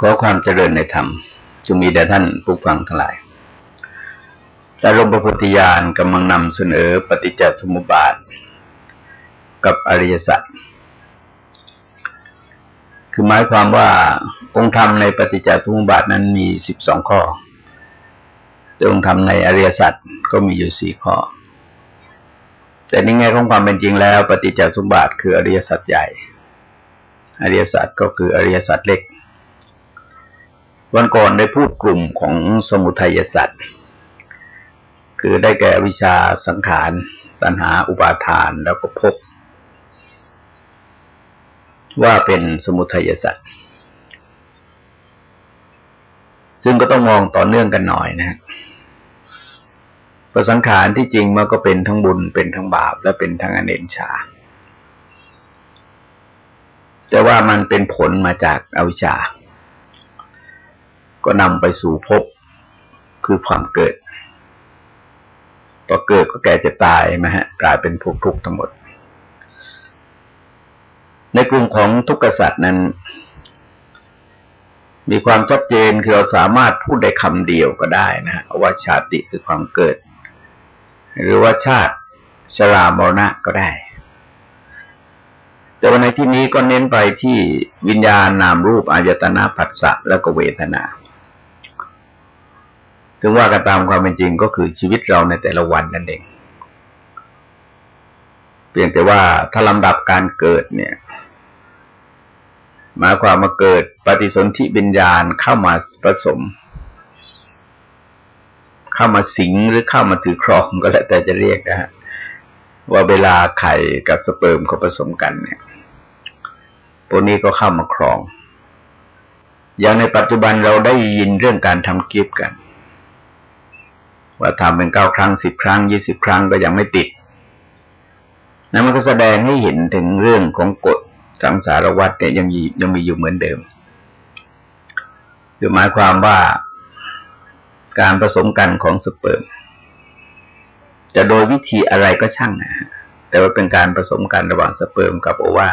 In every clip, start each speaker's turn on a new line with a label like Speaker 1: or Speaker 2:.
Speaker 1: ขอความเจริญในธรรมจงมีแด่ท่านผู้ฟังทั้งหลายแต่ลมประพุทธญาณกำลังนำเสนอปฏิจจสมุปบาท กับอริยสัจ คือหมายความว่าองค์ธรรมในปฏิจจสมุปบาทนั้นมีสิบสองข้อแต่องค์ธรรมในอริยสัจก็มีอยู่สี่ข้อ แต่ในแง่ของความเป็นจริงแล้ว ปฏิจจสมุปบาทคืออริยสัจใหญ่ อริยสัจก็คืออริยสัจเล็ก วันก่อนได้พูดกลุ่มของสมุทัยสัตว์คือได้แก่วิชาสังขาร ตัณหาอุปาทานแล้วก็พบ ว่าเป็นสมุทัยสัตว์ซึ่งก็ต้องมองต่อเนื่องกันหน่อยนะฮะประสังขารที่จริงมันก็เป็นทั้งบุญเป็นทั้งบาป และเป็นทั้งอเนกชา แต่ว่ามันเป็นผลมาจากอวิชชา ก็นำไปสู่ภพคือความเกิดพอเกิดก็แก่จะตายไหมฮะกลายเป็นภพทุกข์ทั้งหมด ในกลุ่มของทุกขสัตว์นั้น มีความชัดเจนคือเราสามารถพูดได้คำเดียวก็ได้นะฮะว่าชาติคือความเกิด หรือว่าชาติชรามรณะก็ได้ แต่ว่าในที่นี้ก็เน้นไปที่วิญญาณนามรูปอายตนะผัสสะแล้วก็เวทนา ถึงว่ากันตามความเป็นจริงก็คือชีวิตเราในแต่ละวันนั่นเอง เพียงแต่ว่าถ้าลำดับการเกิดเนี่ยหมายความมาเกิดปฏิสนธิวิญญาณเข้ามาผสม เข้ามาสิงหรือเข้ามาถือครองก็แล้วแต่จะเรียกนะฮะว่าเวลาไข่กับสเปิร์มเขาผสมกันเนี่ยพวกนี้ก็เข้ามาครอง อย่างในปัจจุบันเราได้ยินเรื่องการทำกิฟต์กัน ว่าทำเป็นเก้าครั้งสิบครั้งยี่สิบครั้งก็ยังไม่ติดนั่นมันก็แสดงให้เห็นถึงเรื่องของกฎสังสารวัฏเนี่ยยังมียังมีอยู่เหมือนเดิมคือหมายความว่าการผสมกันของสเปิร์มจะโดยวิธีอะไรก็ช่างนะแต่ว่าเป็นการผสมกันระหว่างสเปิร์มกับโอวา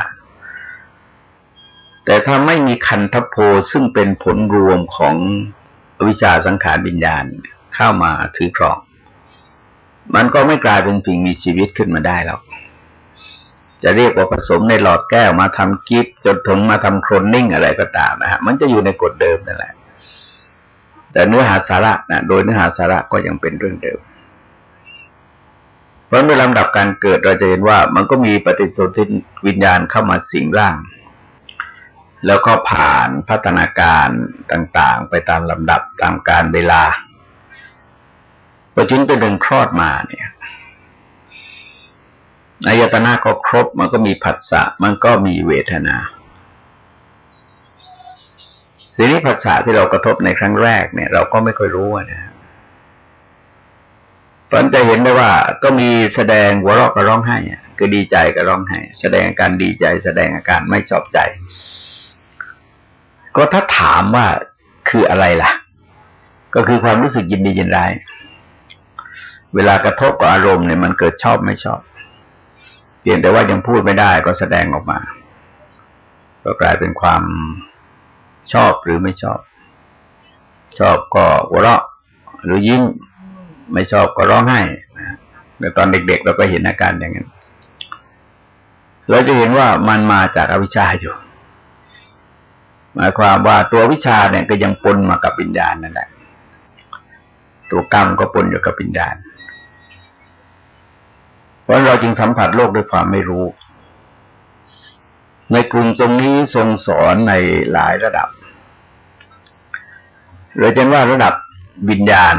Speaker 1: แต่ถ้าไม่มีคันทโพซึ่งเป็นผลรวมของวิชาสังขารวิญญาณเข้ามาถือครอง มันก็ไม่กลายเป็นสิ่งมีชีวิตขึ้นมาได้หรอกจะเรียกว่าผสมในหลอดแก้วมาทำกิฟจนถึงมาทำโครนนิ่งอะไรก็ตามนะฮะมันจะอยู่ในกฎเดิมนั่นแหละ แต่เนื้อหาสาระนะโดยเนื้อหาสาระก็ยังเป็นเรื่องเดิม เพราะในลำดับการเกิดเราจะเห็นว่า มันก็มีปฏิสนธิวิญญาณเข้ามาสิงร่าง แล้วก็ผ่านพัฒนาการต่าง ๆ ไปตามลำดับตามการเวลา พอจึงจะดึงคลอดมาเนี่ยอายตนะก็ครบ มันก็มีผัสสะ มันก็มีเวทนาทีนี้ภาษาที่เรากระทบในครั้งแรกเนี่ย เราก็ไม่ค่อยรู้นะตอนจะเห็นได้ว่า ก็มีแสดงหัวเราะกับร้องไห้คือดีใจกับร้องไห้ แสดงอาการดีใจ แสดงอาการไม่ชอบใจ ก็ถ้าถามว่าคืออะไรล่ะ ก็คือความรู้สึกยินดียินร้าย เวลากระทบกับอารมณ์เนี่ยมันเกิดชอบไม่ชอบ เพียงแต่ว่ายังพูดไม่ได้ก็แสดงออกมา ก็กลายเป็นความชอบหรือไม่ชอบ ชอบก็หัวเราะหรือยิ้มไม่ชอบก็ร้องไห้แต่ตอนเด็กๆเราก็เห็นอาการอย่างนั้น เราจะเห็นว่ามันมาจากอวิชชาอยู่ หมายความว่าตัววิชาเนี่ยก็ยังปนมากับปิญญาณนั่นแหละ ตัวกรรมก็ปนอยู่กับปิญญาณ เพราะเราจึงสัมผัสโลกด้วยความไม่รู้ ในกลุ่มตรงนี้ทรงสอนในหลายระดับเราจะว่าระดับวิญญาณ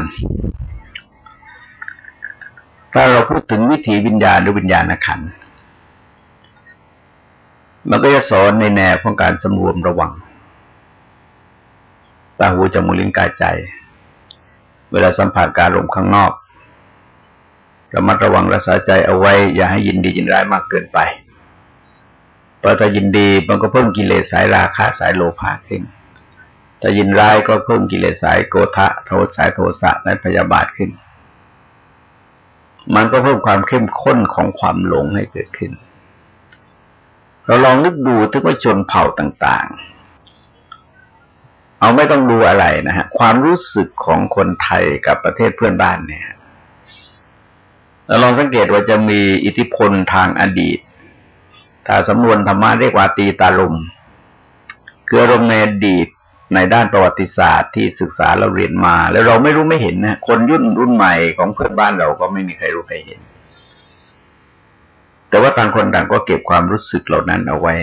Speaker 1: ถ้าเราพูดถึงวิถีวิญญาณหรือวิญญาณขัน มันก็จะสอนในแนวของการสำรวมระวัง ตาหูจมูกลิ้นกายใจ เวลาสัมผัสการลมข้างนอก ระมัดระวังรักษาใจเอาไว้ อย่าให้ยินดียินร้ายมากเกินไปพอถ้ายินดีมันก็เพิ่มกิเลสสายราคะสายโลภะขึ้นถ้ายินร้ายก็เพิ่มกิเลสสายโกธะโทสายโทสะและพยาบาทขึ้น มันก็เพิ่มความเข้มข้นของความหลงให้เกิดขึ้น เราลองนึกดูถึงว่าชนเผ่าต่าง ๆ เอาไม่ต้องดูอะไรนะฮะ ความรู้สึกของคนไทยกับประเทศเพื่อนบ้านเนี่ย เราลองสังเกตว่าจะมีอิทธิพลทางอดีตถ้าสำนวนธรรมะเรียกว่าตีตาลมคืออารมณ์ในอดีตในด้านประวัติศาสตร์ที่ศึกษาเราเรียนมา แล้วเราไม่รู้ไม่เห็นนะคนยุ่นรุ่นใหม่ของเพื่อนบ้านเราก็ไม่มีใครรู้ใครเห็น แต่ว่าต่างคนต่างก็เก็บความรู้สึกเหล่านั้นเอาไว้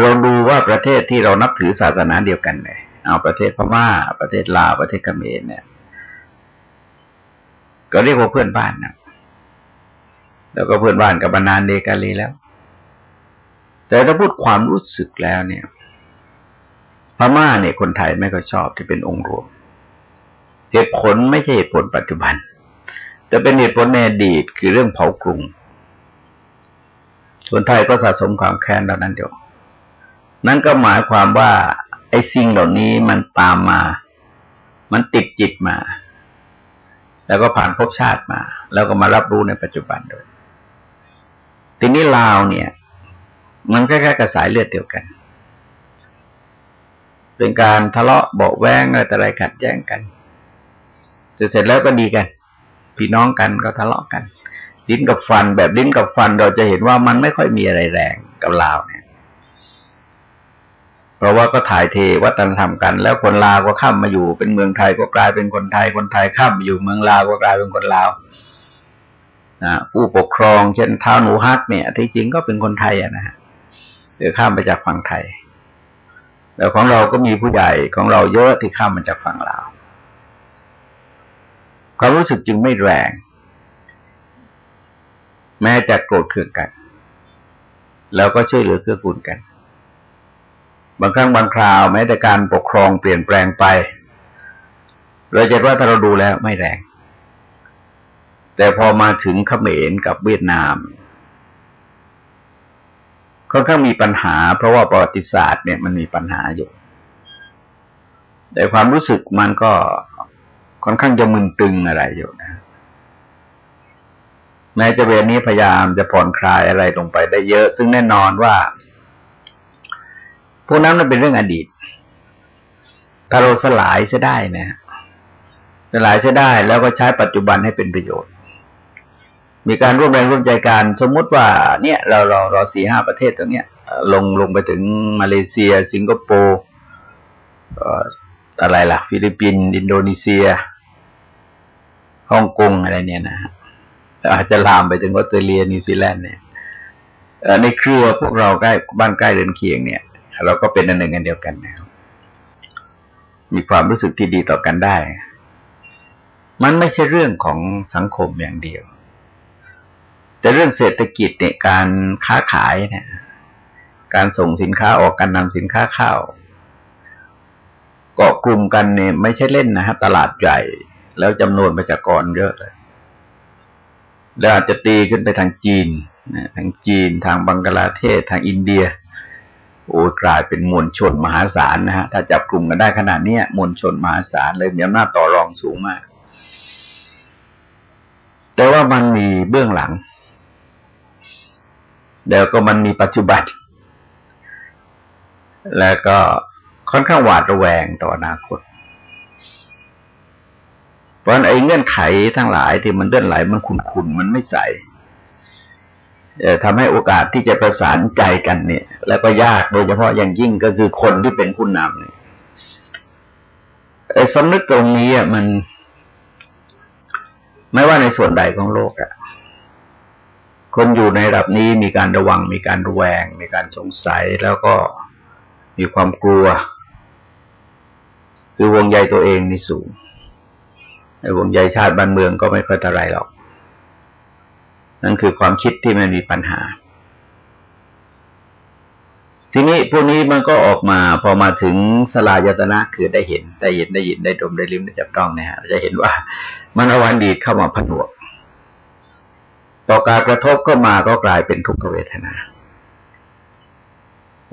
Speaker 1: เราดูว่าประเทศที่เรานับถือศาสนาเดียวกันเลยเอาประเทศพม่า ประเทศลาวประเทศเขมรเนี่ย ก็เรียกว่าเพื่อนบ้านนะแล้วก็เพื่อนบ้านกับนานเดกาลีแล้ว แต่ถ้าพูดความรู้สึกแล้วเนี่ยพม่าเนี่ยคนไทยไม่ค่อยชอบที่เป็นองค์รวม เหตุผลไม่ใช่เหตุผลปัจจุบัน แต่เป็นเหตุผลในอดีตคือเรื่องเผากรุงคนไทยก็สะสมความแค้นเหล่านั้นเดียวนั่นก็หมายความว่าไอ้สิ่งเหล่านี้มันตามมา มันติดจิตมา แล้วก็ผ่านภพชาติมา แล้วก็มารับรู้ในปัจจุบันด้วยทีนี้ลาวเนี่ย มันคล้ายๆกับสายเลือดเดียวกัน เป็นการทะเลาะเบาแวงอะไรแต่อะไรขัดแย้งกันจเสร็จแล้วก็ดีกัน พี่น้องกันก็ทะเลาะกันลิ้นกับฟันแบบลิ้นกับฟันเราจะเห็นว่ามันไม่ค่อยมีอะไรแรงกับลาวเนี่ย เพราะว่าก็ถ่ายเทวัฒนธรรมกัน แล้วคนลาวก็ข้ามมาอยู่เป็นเมืองไทยก็กลายเป็นคนไทย คนไทยข้ามมาอยู่เมืองลาวก็กลายเป็นคนลาวนะผู้ปกครองเช่นท้าวหนูฮักเนี่ย ที่จริงก็เป็นคนไทยอะนะฮะเดี๋ยวข้ามไปจากฝั่งไทยแต่ของเราก็มีผู้ใหญ่ของเราเยอะที่ข้ามมาจากฝั่งลาวความรู้สึกจึงไม่แรง แม้จะโกรธเคืองกัน แล้วก็ช่วยเหลือเกื้อกูลกัน บางครั้งบางคราวแม้แต่การปกครองเปลี่ยนแปลงไป เราจะว่าถ้าเราดูแล้วไม่แรง แต่พอมาถึงเขมรกับเวียดนามค่อนข้างมีปัญหา เพราะว่าประวัติศาสตร์เนี่ยมันมีปัญหาอยู่ แต่ความรู้สึกมันก็ค่อนข้างจะมึนตึงอะไรอยู่นะแม้จะเวรนี้พยายามจะผ่อนคลายอะไรลงไปได้เยอะ ซึ่งแน่นอนว่า พวกนั้นมันเป็นเรื่องอดีต ถ้าเราสลายจะได้นะสลายจะได้ แล้วก็ใช้ปัจจุบันให้เป็นประโยชน์ มีการร่วมแรงร่วมใจกันสมมุติว่า เนี่ย เราเราเราสี่ห้าประเทศตรงเนี้ย ลงลงไปถึงมาเลเซีย สิงคโปร์อะไรล่ะ ฟิลิปปินส์อินโดนีเซียฮ่องกงอะไรเนี่ยนะอาจจะลามไปถึงออสเตรเลียนิวซีแลนด์เนี่ยในเครือพวกเราใกล้บ้านใกล้เรือนเคียงเนี่ย เราก็เป็นอันหนึ่งอันเดียวกันนะครับมีความรู้สึกที่ดีต่อกันได้ มันไม่ใช่เรื่องของสังคมอย่างเดียว แต่เรื่องเศรษฐกิจเนี่ยการค้าขายเนี่ย การส่งสินค้าออกการนำสินค้าเข้าเกาะกลุ่มกันเนี่ยไม่ใช่เล่นนะฮะตลาดใหญ่ แล้วจำนวนประชากรเยอะเลยแล้วอาจจะตีขึ้นไปทางจีนทางจีน ทางบังกลาเทศ ทางอินเดีย โอ้กลายเป็นมวลชนมหาศาลนะฮะถ้าจับกลุ่มกันได้ขนาดนี้มวลชนมหาศาลเลยมีอำนาจต่อรองสูงมาก แต่ว่ามันมีเบื้องหลังเดี๋ยวก็มันมีปัจจุบัน แล้วก็ค่อนข้างหวาดระแวงต่ออนาคต เพราะไอ้เงื่อนไขทั้งหลายที่มันเลื่อนไหลมันขุนๆมันไม่ใส่ ทำให้โอกาสที่จะประสานใจกันเนี่ย แล้วก็ยากโดยเฉพาะอย่างยิ่งก็คือคนที่เป็นผู้นำเนี่ยไอ้สำนึกตรงนี้อะมัน ไม่ว่าในส่วนใดของโลกอะคนอยู่ในระดับนี้มีการระวังมีการระแวง มีการสงสัยแล้วก็มีความกลัว คือวงใยตัวเองนี่สูงไอ้วงใยชาติบ้านเมืองก็ไม่ค่อยเท่าไรหรอก นั่นคือความคิดที่ไม่มีปัญหา ทีนี้พวกนี้มันก็ออกมาพอมาถึงสลายตนะคือได้เห็น ได้เห็นได้ยินได้ดมได้ลิ้มได้จับต้องนี่ยฮะจะเห็นว่ามันอวันดีเข้ามาผนวก ต่อการกระทบก็มาก็กลายเป็นทุกขเวทนา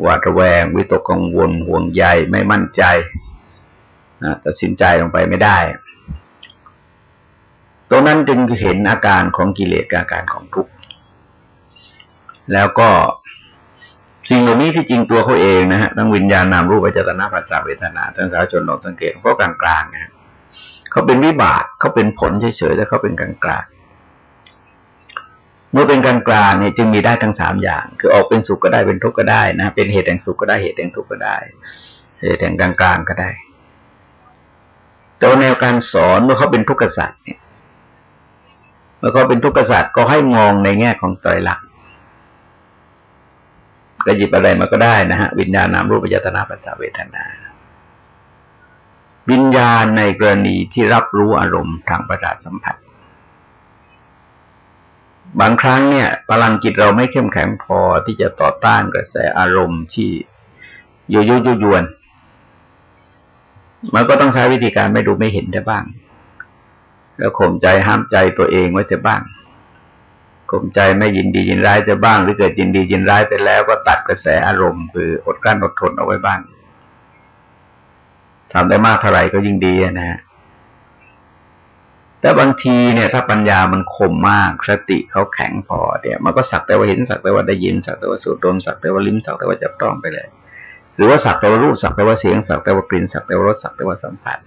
Speaker 1: หวาดระแวง วิตกกังวลห่วงใยไม่มั่นใจตัดสินใจลงไปไม่ได้ ตรงนั้นจึงเห็นอาการของกิเลสอาการของทุกข์แล้วก็สิ่งเหล่านี้ที่จริงตัวเขาเองนะฮะทั้งวิญญาณนามรูปวิจารณาปัจจาเวทนาทั้งสาชนลองสังเกตเขากลางๆนะเขาเป็นวิบากเขาเป็นผลเฉยๆแต่เขาเป็นกลางๆเมื่อเป็นกลางๆเนี่ยจึงมีได้ทั้งสามอย่าง คือออกเป็นสุขก็ได้เป็นทุกข์ก็ได้นะ เป็นเหตุแห่งสุขก็ได้เหตุแห่งทุกข์ก็ได้ เหตุแห่งกลางๆก็ได้แต่แนวการสอนเมื่อเขาเป็นทุกข์สัตว์เนี่ย เมื่อเขาเป็นทุกข์สัตว์ก็ให้มองในแง่ของใจหลักก็หยิบอะไรมาก็ได้นะฮะ วิญญาณนามรูปปัจจนาปัสสาเวทนา วิญญาณในกรณีที่รับรู้อารมณ์ทางประสาทสัมผัส บางครั้งเนี่ยพลังจิตเราไม่เข้มแข็งพอที่จะต่อต้านกระแสอารมณ์ที่ยุยุยุยวนมันก็ต้องใช้วิธีการไม่ดูไม่เห็นได้บ้าง แล้วข่มใจห้ามใจตัวเองไว้จะบ้างข่มใจไม่ยินดียินร้ายจะบ้าง หรือเกิดยินดียินร้ายไปแล้วก็ตัดกระแสอารมณ์คืออดกลั้นอดทนเอาไว้บ้างทำได้มากเท่าไหร่ก็ยิ่งดีนะฮะแต่บางทีเนี่ยถ้าปัญญามันคมมากสติเขาแข็งพอเนี่ยมันก็สักแต่ว่าเห็นสักแต่ว่าได้ยินสักแต่ว่าสูดดมสักแต่ว่าลิ้มสักแต่ว่าจับต้องไปเลย หรือว่าสักแต่ว่ารูปสักแต่ว่าเสียงสักแต่ว่ากลิ่นสักแต่ว่ารสสักแต่ว่าสัมผัส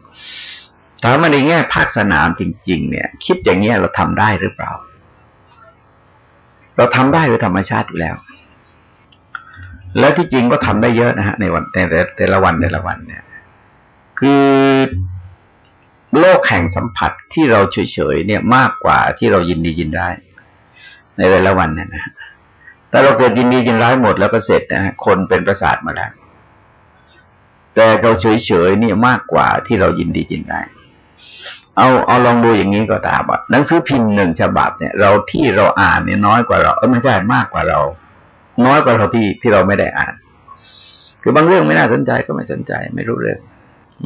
Speaker 1: ถามมาในแง่ภาคสนามจริง ๆ เนี่ย คิดอย่างเงี้ยเราทำได้หรือเปล่า เราทำได้โดยธรรมชาติอยู่แล้ว แล้วที่จริงก็ทำได้เยอะนะฮะในวันในแต่ละวันแต่ละวันเนี่ย คือโลกแห่งสัมผัสที่เราเฉยๆเนี่ยมากกว่าที่เรายินดียินได้ ในแต่ละวันเนี่ยนะแต่เราเกิดยินดียินร้ายหมดแล้วก็เสร็จนะฮะคนเป็นประสาทมาแล้วแต่เราเฉยๆเนี่ยมากกว่าที่เรายินดียินได้ เอาเอาลองดูอย่างนี้ก็ตามหนังสือพิมพ์หนึ่งฉบับเนี่ย เราที่เราอ่านเนี่ยน้อยกว่าเราเออไม่ใช่มากกว่าเรา น้อยกว่าเราที่ที่เราไม่ได้อ่าน คือบางเรื่องไม่น่าสนใจก็ไม่สนใจ ไม่รู้เรื่อง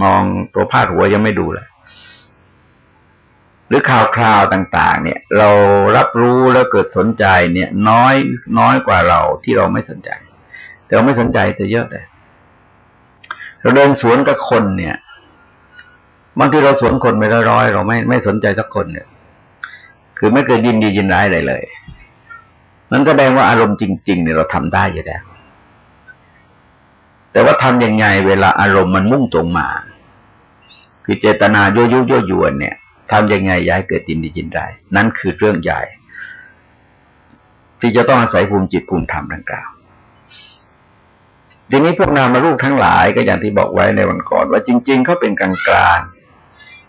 Speaker 1: มองตัวพาดหัวยังไม่ดูเลยหรือข่าวคราวต่าง ๆ เนี่ย เรารับรู้แล้วเกิดสนใจเนี่ย น้อยน้อยกว่าเราที่เราไม่สนใจ แต่เราไม่สนใจจะเยอะเลยเราเดินสวนกับคนเนี่ย บางทีเราสวนคนไปร้อยเราไม่ไม่สนใจสักคนเนี่ย คือไม่เคยยินดียินร้ายอะไรเลยนั้นก็แสดงว่าอารมณ์จริง ๆ เนี่ยเราทำได้อยู่แล้วแต่ว่าทำยังไงเวลาอารมณ์มันมุ่งตรงมา คือเจตนาโยยุโยยวนเนี่ยทำยังไงย้ายเกิดยินดียินร้ายนั่นคือเรื่องใหญ่ ที่จะต้องอาศัยภูมิจิตภูมิธรรมดังกล่าวทีนี้พวกนามารูปทั้งหลายก็อย่างที่บอกไว้ในวันก่อน ว่าจริง ๆเขาเป็นกลาง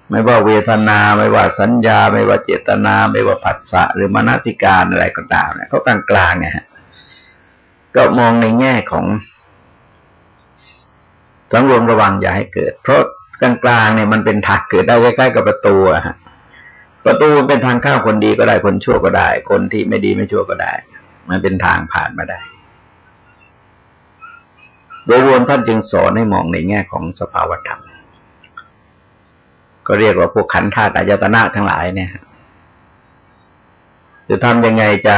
Speaker 1: ไม่ว่าเวทนา ไม่ว่าสัญญา ไม่ว่าเจตนา ไม่ว่าผัสสะหรือมนสิการอะไรก็ตามเนี่ยเขากลางกลางไงฮะก็มองในแง่ของสังรวมระวังอย่าให้เกิด เพราะกลางกลางเนี่ยมันเป็นทางเกิดได้ใกล้ๆกับประตูอะฮะประตูเป็นทางเข้าคนดีก็ได้คนชั่วก็ได้ คนที่ไม่ดีไม่ชั่วก็ได้ มันเป็นทางผ่านมาได้ โดยรวมท่านจึงสอนให้มองในแง่ของสภาวธรรม ก็เรียกว่าพวกขันธ์ธาตุอายตนะทั้งหลายเนี่ยจะทำยังไงจะ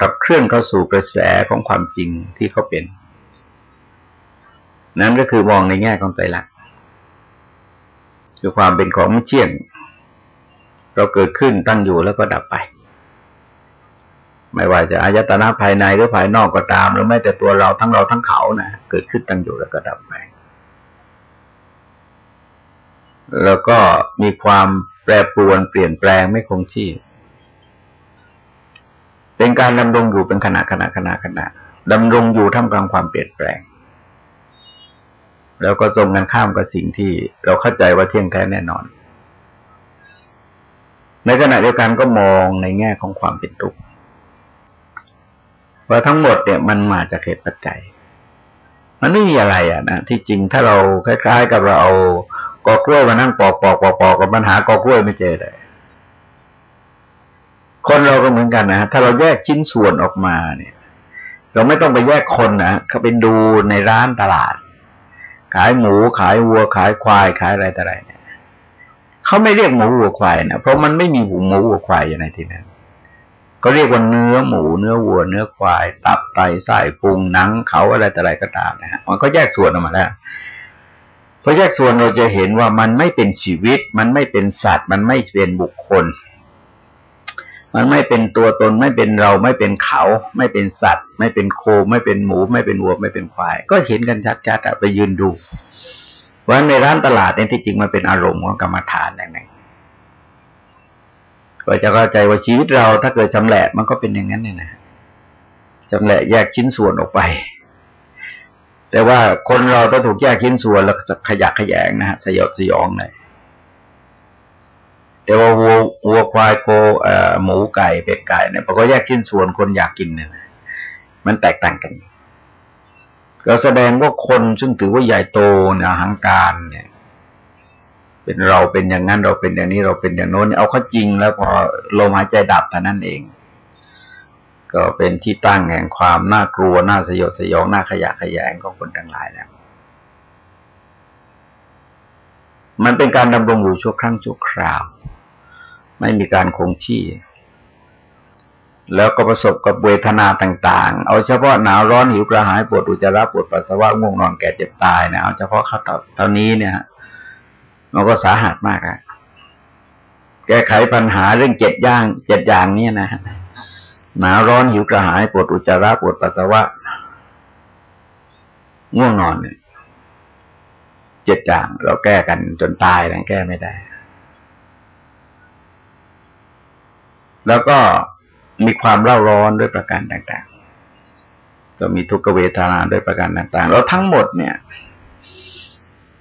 Speaker 1: ขับเคลื่อนเข้าสู่กระแสของความจริงที่เขาเป็น นั้นก็คือมองในแง่ของใจรักคือความเป็นของไม่เที่ยง เราเกิดขึ้นตั้งอยู่แล้วก็ดับไป ไม่ว่าจะอายตนะภายในหรือภายนอกก็ตาม หรือแม้แต่ตัวเราทั้งเราทั้งเขานะเกิดขึ้นตั้งอยู่แล้วก็ดับไป แล้วก็มีความแปรปรวนเปลี่ยนแปลงไม่คงที่ เป็นการดำรงอยู่เป็นขณะขณะขณะขณะดำรงอยู่ท่ามกลางความเปลี่ยนแปลง แล้วก็ทรงกันข้ามกับสิ่งที่เราเข้าใจว่าเที่ยงแท้แน่นอน ในขณะเดียวกันก็มองในแง่ของความเป็นทุกข์ว่าทั้งหมดเนี่ยมันมาจากเหตุปัจจัย มันไม่มีอะไรอะนะที่จริงถ้าเราคล้ายๆ กับเราเอา กอกล้วยมานั่งปอกปอกปอกปอกกับปัญหากอกล้วยไม่เจอเลยคนเราก็เหมือนกันนะถ้าเราแยกชิ้นส่วนออกมาเนี่ย เราไม่ต้องไปแยกคนนะเขาเป็นดูในร้านตลาด ขายหมูขายวัวขายควายขายอะไรต่ออะไรเนี่ยเขาไม่เรียกหมูวัวควายนะเพราะมันไม่มีหูหมูวัวควายอยู่ในที่นั้นก็เรียกว่าเนื้อหมูเนื้อวัว เนื้อควาย ตับไตไส้พุงหนังเขาอะไรแต่อะไรก็ตามนะฮะมันก็แยกส่วนออกมาแล้ว พอแยกส่วนเราจะเห็นว่ามันไม่เป็นชีวิต มันไม่เป็นสัตว์ มันไม่เป็นบุคคล มันไม่เป็นตัวตนไม่เป็นเราไม่เป็นเขา ไม่เป็นสัตว์ ไม่เป็นโคไม่เป็นหมู ไม่เป็นวัวไม่เป็นควาย ก็เห็นกันชัดๆไปยืนดูเพราะในร้านตลาดเนี่ยที่จริงมันเป็นอารมณ์ของกรรมฐานอย่างหนึ่งก็จะเข้าใจว่าชีวิตเราถ้าเกิดจำแหละมันก็เป็นอย่างนั้นเนี่ยนะจำแหละแยกชิ้นส่วนออกไป แต่ว่าคนเราถ้าถูกแยกชิ้นส่วนแล้วจะขยักขยงนะฮะสยดสยองเลยแต่ว่าวัววัวควายโคหมูไก่เป็ดไก่เนี่ยพอก็แยกชิ้นส่วนคนอยากกินเนี่ยมันแตกต่างกัน ก็แสดงว่าคนซึ่งถือว่าใหญ่โตเนี่ยหังการเนี่ย เป็นเราเป็นอย่างนั้นเราเป็นอย่างนี้เราเป็นอย่างโน้นเอาเข้าจริงแล้วพอลมหายใจดับเท่านั้นเอง ก็เป็นที่ตั้งแห่งความน่ากลัว น่าสยดสยอง น่าขยะขยงของคนทั้งหลายแล้ว มันเป็นการดำรงอยู่ชั่วครั้งชั่วคราว ไม่มีการคงที่ แล้วก็ประสบกับเวทนาต่าง ๆ เอาเฉพาะหนาวร้อนหิวกระหายปวดอุจจาระปวดปัสสาวะง่วงนอนแก่เจ็บตายนี่ยเอาเฉพาะเขาเท่านี้เนี่ยมันก็สาหัสมากอะแก้ไขปัญหาเรื่องเจ็ดย่างเจ็ดอย่างนี้นะ หนาวร้อนหิวกระหายปวดอุจจาระปวดปัสสาวะง่วงนอนเนี่ยเจ็ดอย่างเราแก้กันจนตายนะแก้ไม่ได้ แล้วก็มีความเล่าร้อนด้วยประการต่างๆ ก็มีทุกขเวทนาด้วยประการต่างๆ แล้วทั้งหมดเนี่ย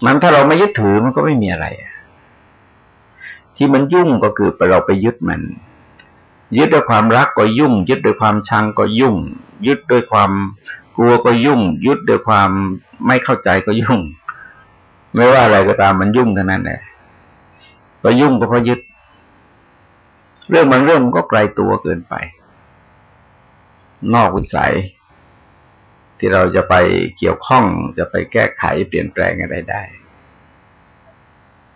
Speaker 1: มันถ้าเราไม่ยึดถือมันก็ไม่มีอะไร ที่มันยุ่งก็คือเราไปยึดมัน ยึดด้วยความรักก็ยุ่ง ยึดด้วยความชังก็ยุ่ง ยึดด้วยความกลัวก็ยุ่ง ยึดด้วยความไม่เข้าใจก็ยุ่ง ไม่ว่าอะไรก็ตามมันยุ่งเท่านั้นแหละก็ยุ่งก็เพราะยึด เรื่องบางเรื่องมันก็ไกลตัวเกินไป นอกวิสัย ที่เราจะไปเกี่ยวข้องจะไปแก้ไขเปลี่ยนแปลงอะไรได้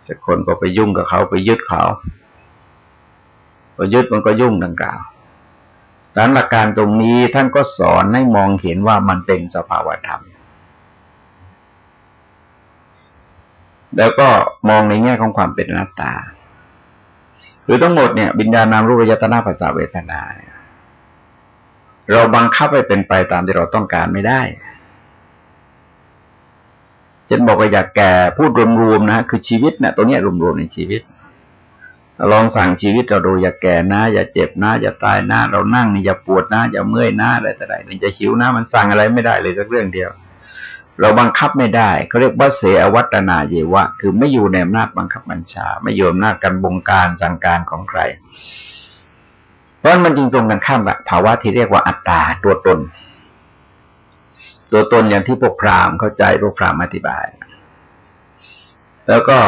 Speaker 1: จะคนก็ไปยุ่งกับเขาไปยึดเขา พอยึดมันก็ยุ่งดังกล่าวดังนั้นหลักการตรงนี้ท่านก็สอนให้มองเห็นว่ามันเป็นสภาวธรรม แล้วก็มองในแง่ของความเป็นอนัตตา คือทั้งหมดเนี่ยวิญญาณนามรูปยตนาภาษาเวทนา เราบังคับให้เป็นไปตามที่เราต้องการไม่ได้เช่นบอกว่าอยากแก่พูดรวมๆนะคือชีวิตเนะตัวนี้รวมๆในชีวิต ลองสั่งชีวิตเราดูอย่าแก่นะ อย่าเจ็บนะ อย่าตายนะ เรานั่งนี่อย่าปวดนะ อย่าเมื่อยนะอะไรแต่ไหนนี่จะหิวนะ มันสั่งอะไรไม่ได้เลยสักเรื่องเดียว เราบังคับไม่ได้เขาเรียกว่าเสอวัตนาเยวะ คือไม่อยู่ในอำนาจบังคับบัญชา ไม่อยู่อำนาจการบงการสั่งการของใคร เพราะมันจริงตรงกันข้ามกับภาวะที่เรียกว่าอัตตาตัวตน ตัวตนอย่างที่พวกพราหมณ์เข้าใจพวกพราหมณ์อธิบาย แล้วก็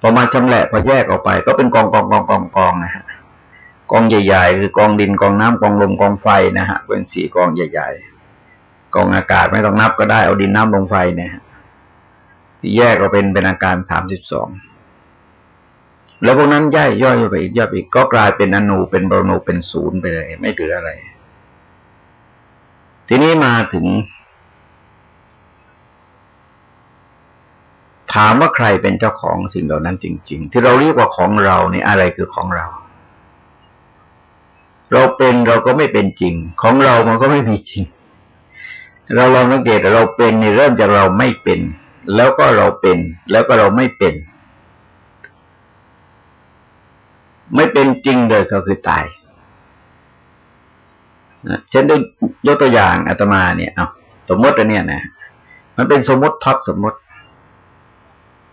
Speaker 1: พอมาจำแหละพอแยกออกไปก็เป็นกองกองกองกองกองนะฮะกองใหญ่ๆคือกองดินกองน้ำกองลมกองไฟนะฮะเป็นสี่กองใหญ่ ๆ กองอากาศไม่ต้องนับก็ได้เอาดินน้ำลงไฟเนี่ยที่แยกก็เป็นเป็นอาการสามสิบสองแล้วพวกนั้นย่อยย่อยไปอีกย่อยอีกก็กลายเป็นอนูเป็นบรนูเป็นศูนย์ไปเลย ไม่เหลืออะไร ทีนี้มาถึง ถามว่าใครเป็นเจ้าของสิ่งเหล่านั้นจริง ๆ ที่เราเรียกว่าของเราเนี่ยอะไรคือของเรา เราเป็นเราก็ไม่เป็นจริง ของเรามันก็ไม่มีจริง เราลองสังเกตเราเป็นนี่เริ่มจากเราไม่เป็น แล้วก็เราเป็น แล้วก็เราไม่เป็น ไม่เป็นจริงเลยก็คือตายฉันได้ยกตัวอย่างอาตมาเนี่ยเอาสมมติอันเนี้ยนะมันเป็นสมมติท็อปสมมติ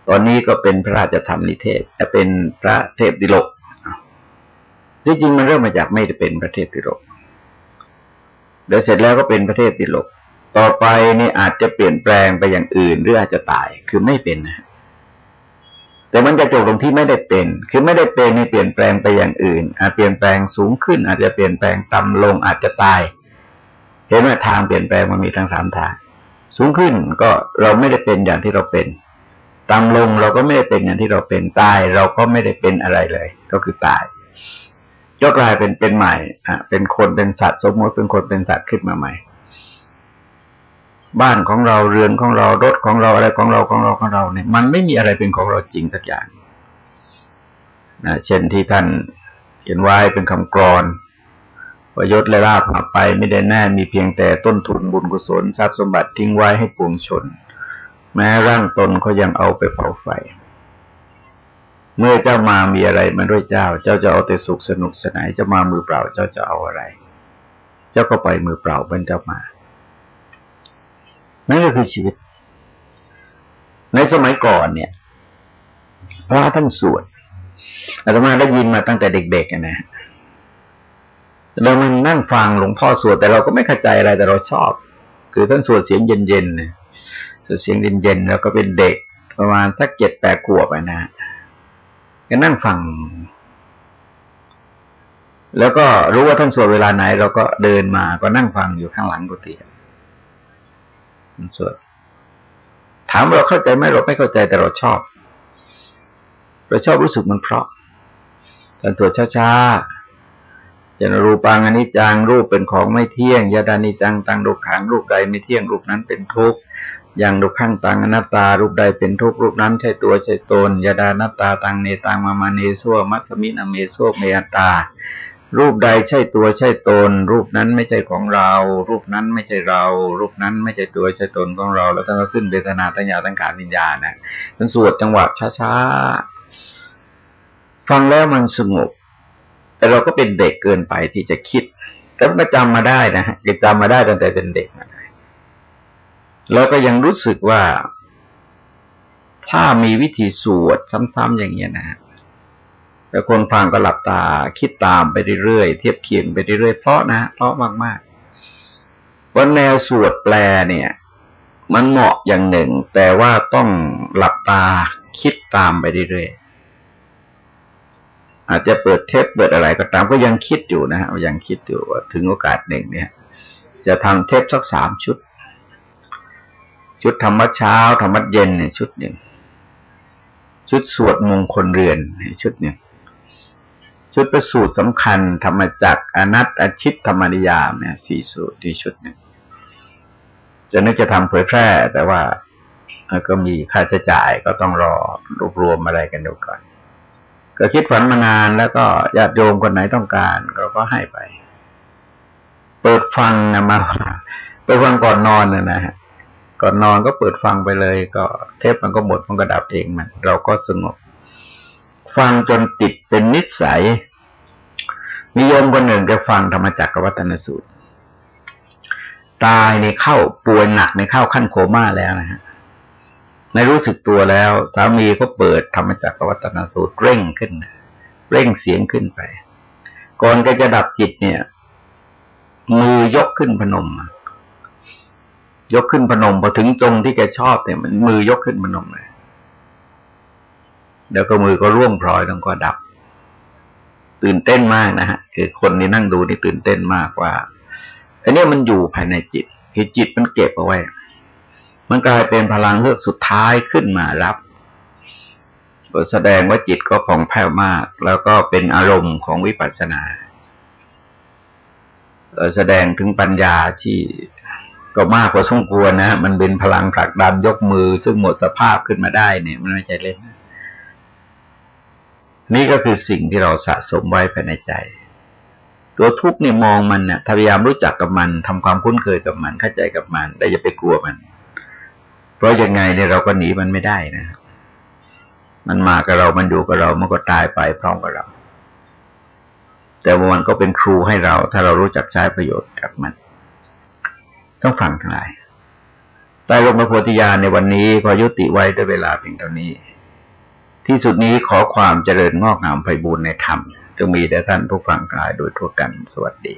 Speaker 1: ตอนนี้ก็เป็นพระราชธรรมนิเทศแต่เป็นพระเทพดิโลกที่จริงมันเริ่มมาจากไม่ได้เป็นพระเทพดิโลกเดี๋ยวเสร็จแล้วก็เป็นพระเทพดิโลกต่อไปนี่อาจจะเปลี่ยนแปลงไปอย่างอื่นหรืออาจจะตายคือไม่เป็นนะแต่มันจะจบตรงที่ไม่ได้เป็น คือไม่ได้เป็นนี่เปลี่ยนแปลงไปอย่างอื่น อาจเปลี่ยนแปลงสูงขึ้น อาจจะเปลี่ยนแปลงต่ำลงอาจจะตาย เห็นไหมทางเปลี่ยนแปลงมันมีทั้งสามทาง สูงขึ้นก็เราไม่ได้เป็นอย่างที่เราเป็น ต่ำลงเราก็ไม่ได้เป็นอย่างที่เราเป็นตายเราก็ไม่ได้เป็นอะไรเลย ก็คือตายก็กลายเป็นเป็นใหม่อะเป็นคนเป็นสัตว์สมมติเป็นคนเป็นสัตว์ขึ้นมาใหม่ บ้านของเราเรือนของเรารถของเราอะไรของเราของเราของเราเนี่ย มันไม่มีอะไรเป็นของเราจริงสักอย่างนะเช่นที่ท่านเขียนไว้เป็นคำกรอนประยศและลาภมาไปไม่ได้แน่มีเพียงแต่ต้นทุนบุญกุศลทรัพย์สมบัติทิ้งไว้ให้ปวงชน แม้ร่างตนเขายังเอาไปเผาไฟ เมื่อเจ้ามามีอะไรมาด้วยเจ้า เจ้าจะเอาแต่สุขสนุกสนานจะมามือเปล่า เจ้าจะเอาอะไร เจ้าก็ไปมือเปล่าเป็นเจ้ามา นั่นก็คือชีวิต ในสมัยก่อนเนี่ยพระท่านสวดอาตมาได้ยินมาตั้งแต่เด็กๆนะเรามันนั่งฟังหลวงพ่อสวดแต่เราก็ไม่เข้าใจอะไรแต่เราชอบ คือท่านสวดเสียงเย็นๆเนี่ย สวดเสียงเย็นๆแล้วก็เป็นเด็กประมาณสักเจ็ดแปดขวบนะก็นั่งฟัง แล้วก็รู้ว่าท่านสวดเวลาไหน เราก็เดินมาก็นั่งฟังอยู่ข้างหลังกุฏิท่านสวดถามเราเข้าใจไหมเราไม่เข้าใจแต่เราชอบเราชอบรู้สึกมันเพราะการสวดช้าๆเช่นรูปังอนิจจังรูปเป็นของไม่เที่ยงยะทะนิจจังตัง ทุกขังรูปใดไม่เที่ยงรูปนั้นเป็นทุกข์ ยัง ทุกขังตังอนัตตา รูปใดเป็นทุกข์รูปนั้นใช่ตัวใช่ตนยะทะนัตตาตังเนตังมะมะ เนโสหะมัสมินะ เมโส อัตตา รูปใดใช่ตัวใช่ตน รูปนั้นไม่ใช่ของเรา รูปนั้นไม่ใช่เรา รูปนั้นไม่ใช่ตัวใช่ตนของเรา แล้วท่านก็ขึ้นเบตนาตั้งยาตั้งขาวิญญาณนะท่านสวดจังหวะช้าๆฟังแล้วมันสงบแต่เราก็เป็นเด็กเกินไปที่จะคิดแต่ก็จำมาได้นะจำมาได้ตั้งแต่เป็นเด็กมา ได้แล้วก็ยังรู้สึกว่า ถ้ามีวิธีสวดซ้ำๆอย่างเงี้ยนะฮะแต่คนฟังก็หลับตาคิดตามไปเรื่อยๆเทียบเคียงไปเรื่อยๆเพราะนะเพราะมากๆว่าแนวสวดแปลเนี่ย มันเหมาะอย่างหนึ่ง แต่ว่าต้องหลับตาคิดตามไปเรื่อยๆอาจจะเปิดเทปเปิดอะไรก็ตามก็ยังคิดอยู่นะฮะยังคิดอยู่ว่าถึงโอกาสหนึ่งเนี่ย จะทำเทปสักสามชุด ชุดธรรมะเช้า ธรรมะเย็นเนี่ยชุดหนึ่ง ชุดสวดมงคลเรือนชุดหนึ่ง ชุดประสูตรสำคัญ ธรรมจักอนัตอชิตธรรมนิยามเนี่ยสี่สูตรที่ชุดหนึ่งจะนึกจะทำเผยแพร่ แต่ว่าก็มีค่าใช้จ่ายก็ต้องรอรวบรวมอะไรกันดูก่อน ก็คิดฝันมานานแล้วก็ญาติโยมคนไหนต้องการเราก็ให้ไป เปิดฟังนะมาเปิดฟังก่อนนอนนะนะฮะ ก่อนนอนก็เปิดฟังไปเลย ก็เทปมันก็หมดมันก็ดับเองมัน เราก็สงบ ฟังจนติดเป็นนิสัย นิยมคนหนึ่งแกฟังธรรมจักรวัฒนสูตร ตายในเข้าป่วยหนักในเข้าขั้นโคม่าแล้วนะฮะในรู้สึกตัวแล้ว สามีก็เปิดธรรมจักรวัตนสูตรเร่งขึ้น เร่งเสียงขึ้นไป ก่อนแกจะดับจิตเนี่ยมือยกขึ้นพนม ยกขึ้นพนมพอถึงตรงที่แกชอบเนี่ยมันมือยกขึ้นพนมเลยเดี๋ยวก็มือก็ร่วงพลอยแล้วก็ดับ ตื่นเต้นมากนะฮะคือคนที่นั่งดูนี่ตื่นเต้นมากว่าอันนี้มันอยู่ภายในจิตคือจิตมันเก็บเอาไว้ มันกลายเป็นพลังเลือกสุดท้ายขึ้นมารับแสดงว่าจิตก็ผ่องแผ้วมาก แล้วก็เป็นอารมณ์ของวิปัสสนาแสดงถึงปัญญาที่ ก็มากกว่าสมควรนะมันเป็นพลังผลักดันยกมือ ซึ่งหมดสภาพขึ้นมาได้เนี่ย มันไม่ใช่เล่น นี่ก็คือสิ่งที่เราสะสมไว้ภายในใจ ตัวทุกข์นี่มองมันเนี่ยพยายามรู้จักกับมันทำความคุ้นเคยกับมันเข้าใจกับมันแต่อย่าไปกลัวมัน เพราะยังไงเนี่ยเราก็หนีมันไม่ได้นะ มันมากับเรามันอยู่กับเรา มันก็ตายไปพร้อมกับเรา แต่มันก็เป็นครูให้เรา ถ้าเรารู้จักใช้ประโยชน์กับมัน ต้องฟังทั้งหลายใต้ลงมาโพธิญาณในวันนี้พอยุติไว้ด้วยเวลาเพียงเท่านี้ ที่สุดนี้ขอความเจริญงอกงามไพบูรณ์ในธรรมจงมีแด่ท่านผู้ฟังกายโดยทั่วกันสวัสดี